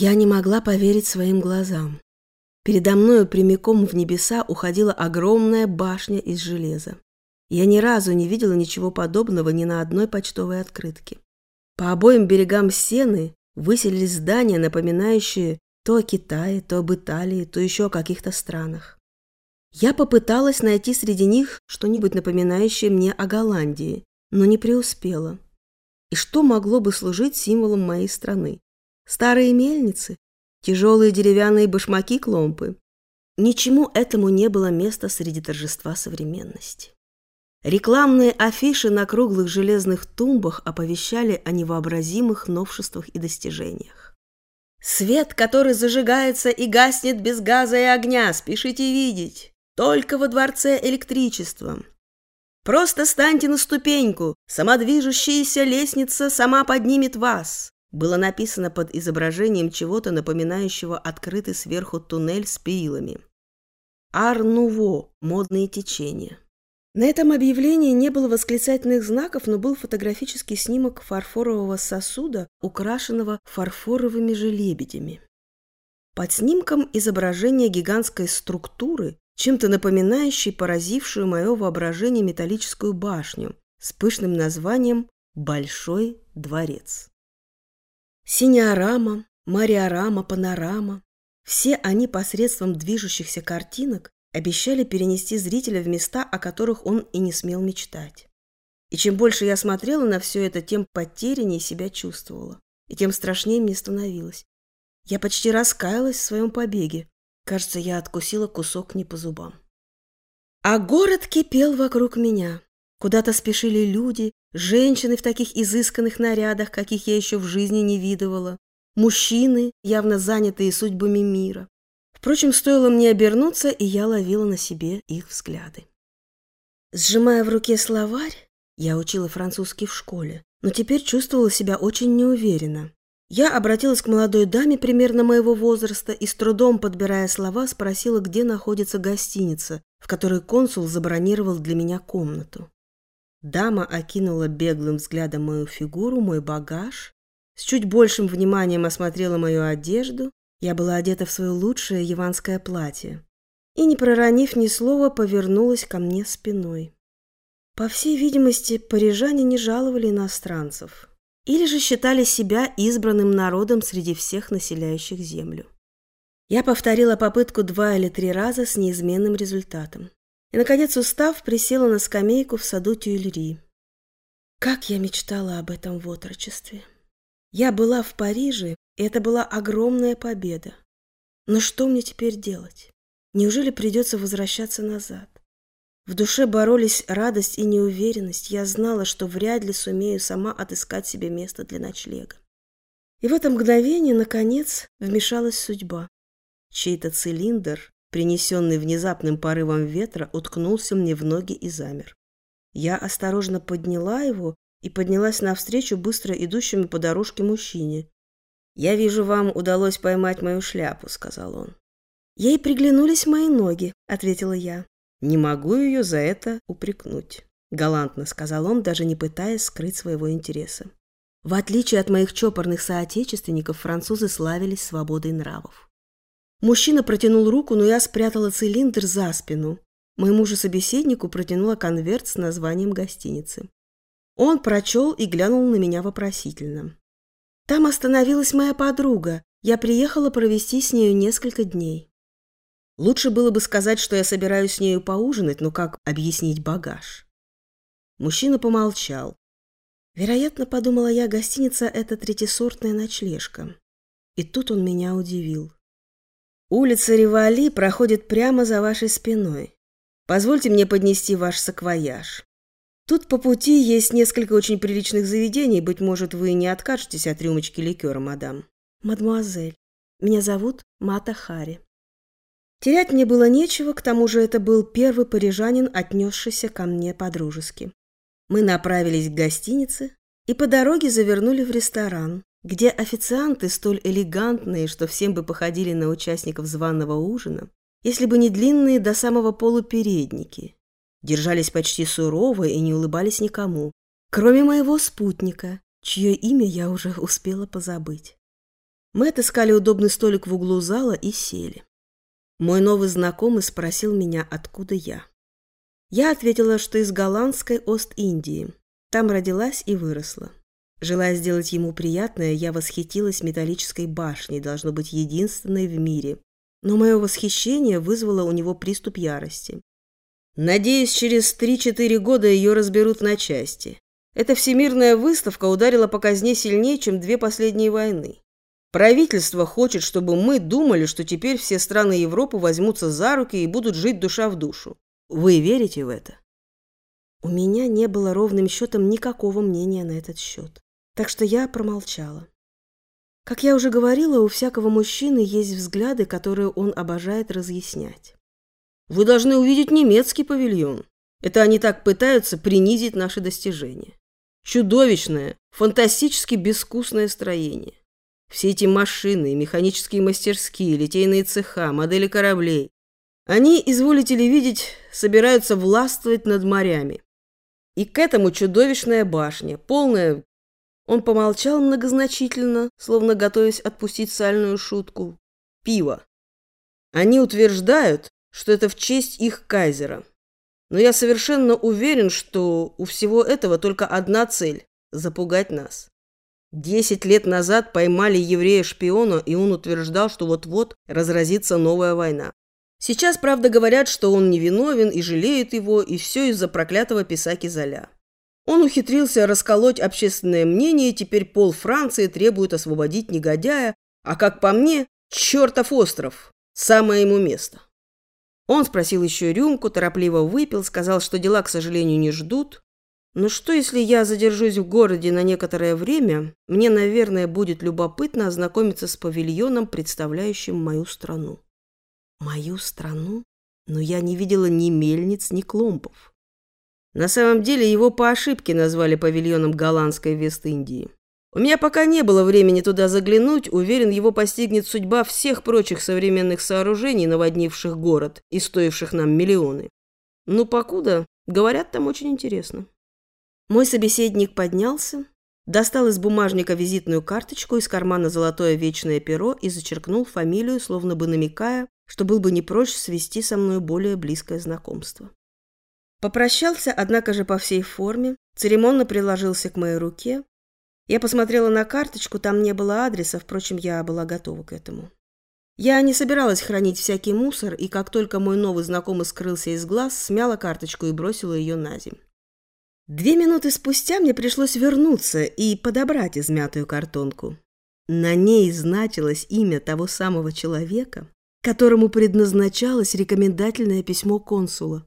Я не могла поверить своим глазам. Передо мною прямиком в небеса уходила огромная башня из железа. Я ни разу не видела ничего подобного ни на одной почтовой открытке. По обоим берегам Сены выселились здания, напоминающие то о Китае, то об Италии, то еще о каких-то странах. Я попыталась найти среди них что-нибудь напоминающее мне о Голландии, но не преуспела. И что могло бы служить символом моей страны? Старые мельницы? Тяжелые деревянные башмаки-кломпы? Ничему этому не было места среди торжества современности. Рекламные афиши на круглых железных тумбах оповещали о невообразимых новшествах и достижениях. Свет, который зажигается и гаснет без газа и огня, спешите видеть. Только во дворце электричества. Просто станьте на ступеньку, самодвижущаяся лестница сама поднимет вас. Было написано под изображением чего-то напоминающего открытый сверху туннель с перилами. Ар-Нуво – модные течения. На этом объявлении не было восклицательных знаков, но был фотографический снимок фарфорового сосуда, украшенного фарфоровыми же лебедями. Под снимком изображение гигантской структуры, чем-то напоминающей поразившую мое воображение металлическую башню с пышным названием «Большой дворец». Синеорама, мариорама, панорама – все они посредством движущихся картинок обещали перенести зрителя в места, о которых он и не смел мечтать. И чем больше я смотрела на все это, тем потеряннее себя чувствовала, и тем страшнее мне становилось. Я почти раскаялась в своем побеге. Кажется, я откусила кусок не по зубам. А город кипел вокруг меня. Куда-то спешили люди, женщины в таких изысканных нарядах, каких я еще в жизни не видывала, мужчины, явно занятые судьбами мира. Впрочем, стоило мне обернуться, и я ловила на себе их взгляды. Сжимая в руке словарь, я учила французский в школе, но теперь чувствовала себя очень неуверенно. Я обратилась к молодой даме примерно моего возраста и с трудом, подбирая слова, спросила, где находится гостиница, в которой консул забронировал для меня комнату. Дама окинула беглым взглядом мою фигуру, мой багаж, с чуть большим вниманием осмотрела мою одежду я была одета в свое лучшее яванское платье и, не проронив ни слова, повернулась ко мне спиной. По всей видимости, парижане не жаловали иностранцев или же считали себя избранным народом среди всех населяющих землю. Я повторила попытку два или три раза с неизменным результатом. И, наконец, устав, присела на скамейку в саду Тюильри. Как я мечтала об этом в отрочестве. Я была в Париже это была огромная победа. Но что мне теперь делать? Неужели придется возвращаться назад? В душе боролись радость и неуверенность. Я знала, что вряд ли сумею сама отыскать себе место для ночлега. И в это мгновение, наконец, вмешалась судьба. Чей-то цилиндр, принесенный внезапным порывом ветра, уткнулся мне в ноги и замер. Я осторожно подняла его и поднялась навстречу быстро идущему по дорожке мужчине. «Я вижу, вам удалось поймать мою шляпу», — сказал он. «Ей приглянулись мои ноги», — ответила я. «Не могу ее за это упрекнуть», — галантно сказал он, даже не пытаясь скрыть своего интереса. В отличие от моих чопорных соотечественников, французы славились свободой нравов. Мужчина протянул руку, но я спрятала цилиндр за спину. Моему же собеседнику протянула конверт с названием гостиницы. Он прочел и глянул на меня вопросительно. Там остановилась моя подруга. Я приехала провести с нею несколько дней. Лучше было бы сказать, что я собираюсь с нею поужинать, но как объяснить багаж? Мужчина помолчал. Вероятно, подумала я, гостиница – это третисортная ночлежка. И тут он меня удивил. Улица Ривали проходит прямо за вашей спиной. Позвольте мне поднести ваш саквояж. Тут по пути есть несколько очень приличных заведений. Быть может, вы не откажетесь от рюмочки ликера, мадам. Мадемуазель, меня зовут Мата Хари. Терять мне было нечего, к тому же это был первый парижанин, отнесшийся ко мне по-дружески. Мы направились к гостинице и по дороге завернули в ресторан, где официанты, столь элегантные, что всем бы походили на участников званого ужина, если бы не длинные до самого полу передники, держались почти сурово и не улыбались никому, кроме моего спутника, чье имя я уже успела позабыть. Мы отыскали удобный столик в углу зала и сели. Мой новый знакомый спросил меня, откуда я. Я ответила, что из голландской Ост-Индии. Там родилась и выросла. Желая сделать ему приятное, я восхитилась металлической башней, должно быть единственной в мире. Но мое восхищение вызвало у него приступ ярости. Надеюсь, через 3-4 года ее разберут на части. Эта всемирная выставка ударила по казне сильнее, чем две последние войны. Правительство хочет, чтобы мы думали, что теперь все страны Европы возьмутся за руки и будут жить душа в душу. Вы верите в это? У меня не было ровным счетом никакого мнения на этот счет. Так что я промолчала. Как я уже говорила, у всякого мужчины есть взгляды, которые он обожает разъяснять. Вы должны увидеть немецкий павильон. Это они так пытаются принизить наши достижения. Чудовищное, фантастически безвкусное строение. Все эти машины, механические мастерские, литейные цеха, модели кораблей. Они, изволите ли видеть, собираются властвовать над морями. И к этому чудовищная башня, полная он помолчал многозначительно, словно готовясь отпустить сальную шутку. Пиво. Они утверждают, что это в честь их кайзера. Но я совершенно уверен, что у всего этого только одна цель – запугать нас. Десять лет назад поймали еврея-шпиона, и он утверждал, что вот-вот разразится новая война. Сейчас, правда, говорят, что он невиновен и жалеют его, и все из-за проклятого писаки Золя. Он ухитрился расколоть общественное мнение, теперь пол Франции требует освободить негодяя, а как по мне, чертов остров, самое ему место. Он спросил еще рюмку, торопливо выпил, сказал, что дела, к сожалению, не ждут. Но что, если я задержусь в городе на некоторое время, мне, наверное, будет любопытно ознакомиться с павильоном, представляющим мою страну. Мою страну? Но я не видела ни мельниц, ни кломпов. На самом деле его по ошибке назвали павильоном голландской Вест-Индии. У меня пока не было времени туда заглянуть, уверен, его постигнет судьба всех прочих современных сооружений, наводнивших город и стоивших нам миллионы. Ну, покуда, говорят, там очень интересно. Мой собеседник поднялся, достал из бумажника визитную карточку, из кармана золотое вечное перо и зачеркнул фамилию, словно бы намекая, что был бы не прочь свести со мной более близкое знакомство. Попрощался, однако же по всей форме, церемонно приложился к моей руке. Я посмотрела на карточку, там не было адреса, впрочем, я была готова к этому. Я не собиралась хранить всякий мусор, и как только мой новый знакомый скрылся из глаз, смяла карточку и бросила ее на землю. Две минуты спустя мне пришлось вернуться и подобрать измятую картонку. На ней значилось имя того самого человека, которому предназначалось рекомендательное письмо консула.